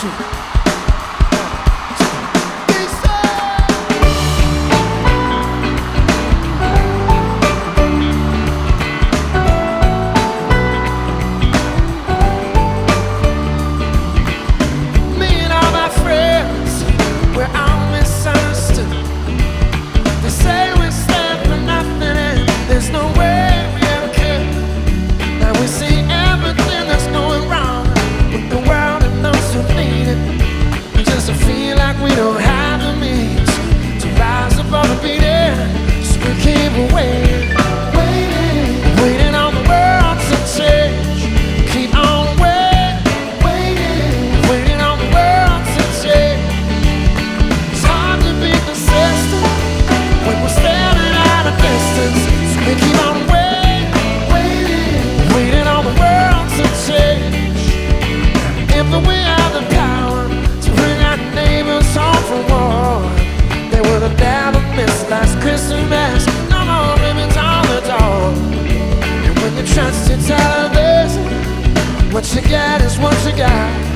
是 What you got is what you got.